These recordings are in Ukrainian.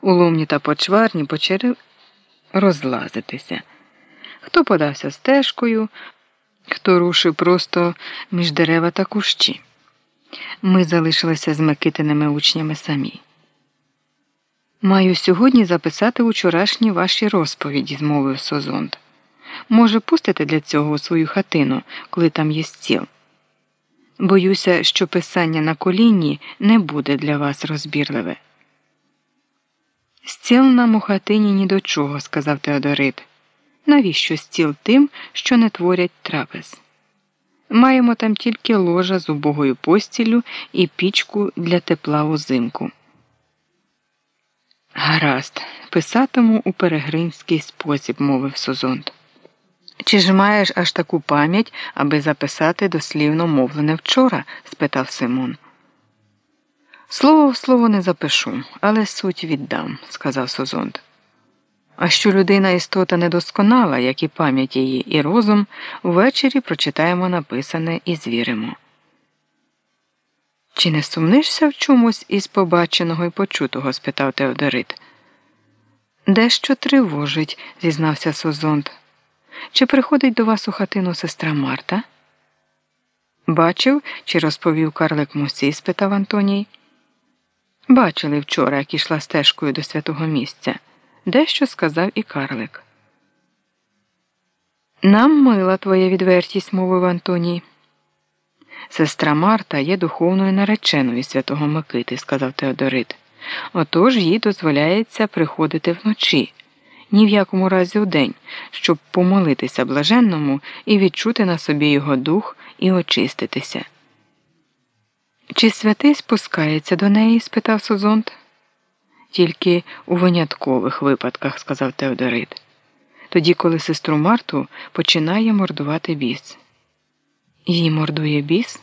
У ломні та почварні почали розлазитися. Хто подався стежкою, хто рушив просто між дерева та кущі. Ми залишилися з Микитиними учнями самі. Маю сьогодні записати учорашні ваші розповіді, змовив Созонд. Може, пустите для цього свою хатину, коли там є стіл. Боюся, що писання на колінні не буде для вас розбірливе. Стіл нам у хатині ні до чого, сказав Теодорит. Навіщо стіл тим, що не творять трапез? Маємо там тільки ложа з убогою постіллю і пічку для тепла узимку. Гаразд, писатиму у перегринський спосіб, мовив Созонт. Чи ж маєш аж таку пам'ять, аби записати дослівно мовлене вчора? спитав Симон. Слово в слово не запишу, але суть віддам, сказав Созонт. А що людина істота недосконала, як і пам'ять її, і розум, ввечері прочитаємо написане і звіримо. Чи не сумнишся в чомусь із побаченого і почутого? спитав Теодорит. Дещо тривожить, зізнався Созонт. Чи приходить до вас у хатину сестра Марта? Бачив, чи розповів карлик Мусі? спитав Антоній. Бачили вчора, як ішла стежкою до святого місця. Дещо сказав і карлик. Нам мила твоя відвертість, мовив Антоній. Сестра Марта є духовною нареченою святого Микити, сказав Теодорит. Отож їй дозволяється приходити вночі, ні в якому разі вдень, щоб помолитися блаженному і відчути на собі його дух і очиститися. Чи святий спускається до неї? спитав Созонт. Тільки у виняткових випадках, сказав Теодорит. Тоді, коли сестру Марту починає мордувати біс. Її мордує біс?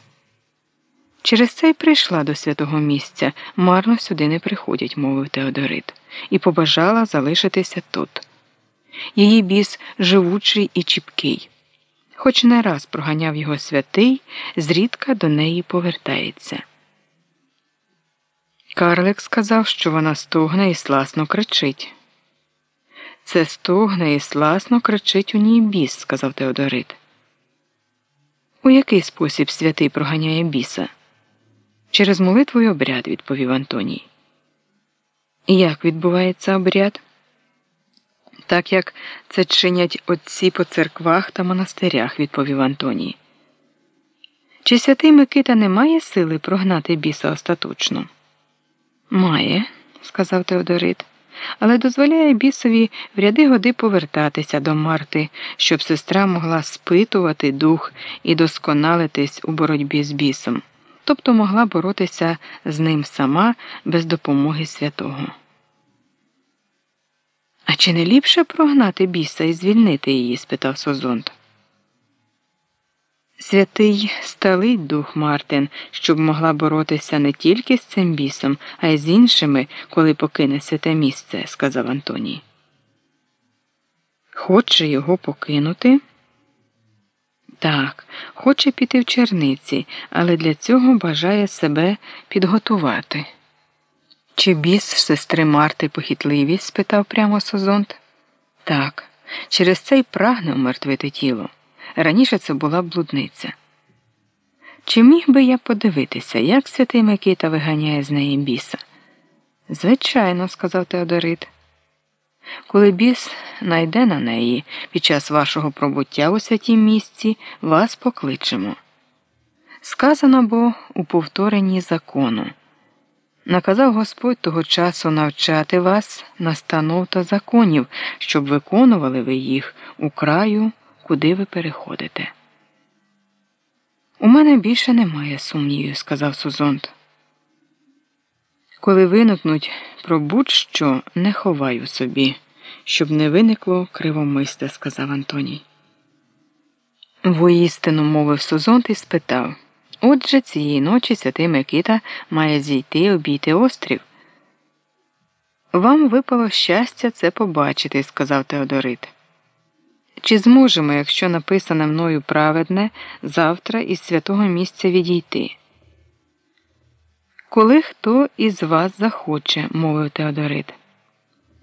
Через це й прийшла до святого місця, марно сюди не приходять, мовив Теодорит, і побажала залишитися тут. Її біс живучий і чіпкий. Хоч не раз проганяв його святий, зрідка до неї повертається. Карлик сказав, що вона стогне і сласно кричить. Це стогне і сласно кричить у ній біс, сказав Теодорит. У який спосіб святий проганяє біса? Через молитву й обряд, відповів Антоній. Як відбувається обряд? Так як це чинять отці по церквах та монастирях, відповів Антоній. Чи святий Микита не має сили прогнати біса остаточно? Має, сказав Теодорит, але дозволяє бісові в ряди годи повертатися до Марти, щоб сестра могла спитувати дух і досконалитись у боротьбі з бісом, тобто могла боротися з ним сама без допомоги святого. А чи не ліпше прогнати біса і звільнити її? спитав Созонт. Святий сталить дух Мартин, щоб могла боротися не тільки з цим бісом, а й з іншими, коли покине святе місце, сказав Антоній. Хоче його покинути? Так, хоче піти в черниці, але для цього бажає себе підготувати. Чи біс сестри Марти похитливість? спитав прямо Созонт. Так, через це й прагне умертвити тіло. Раніше це була блудниця. Чи міг би я подивитися, як святий Микита виганяє з неї біса? Звичайно, сказав Теодорит. Коли біс найде на неї під час вашого пробуття у святім місці, вас покличемо. Сказано бо у повторенні закону. Наказав Господь того часу навчати вас настанов та законів, щоб виконували ви їх у краю куди ви переходите. У мене більше немає сумнівів, сказав Сузонт. Коли виникнуть про будь-що не ховаю собі, щоб не виникло кривомисте, сказав Антоній. Воістину мовив Сузонт і спитав Отже, цієї ночі святий Микита має зійти обійти острів. Вам випало щастя це побачити, сказав Теодорит. Чи зможемо, якщо написане мною праведне, завтра із святого місця відійти? Коли хто із вас захоче, мовив Теодорит.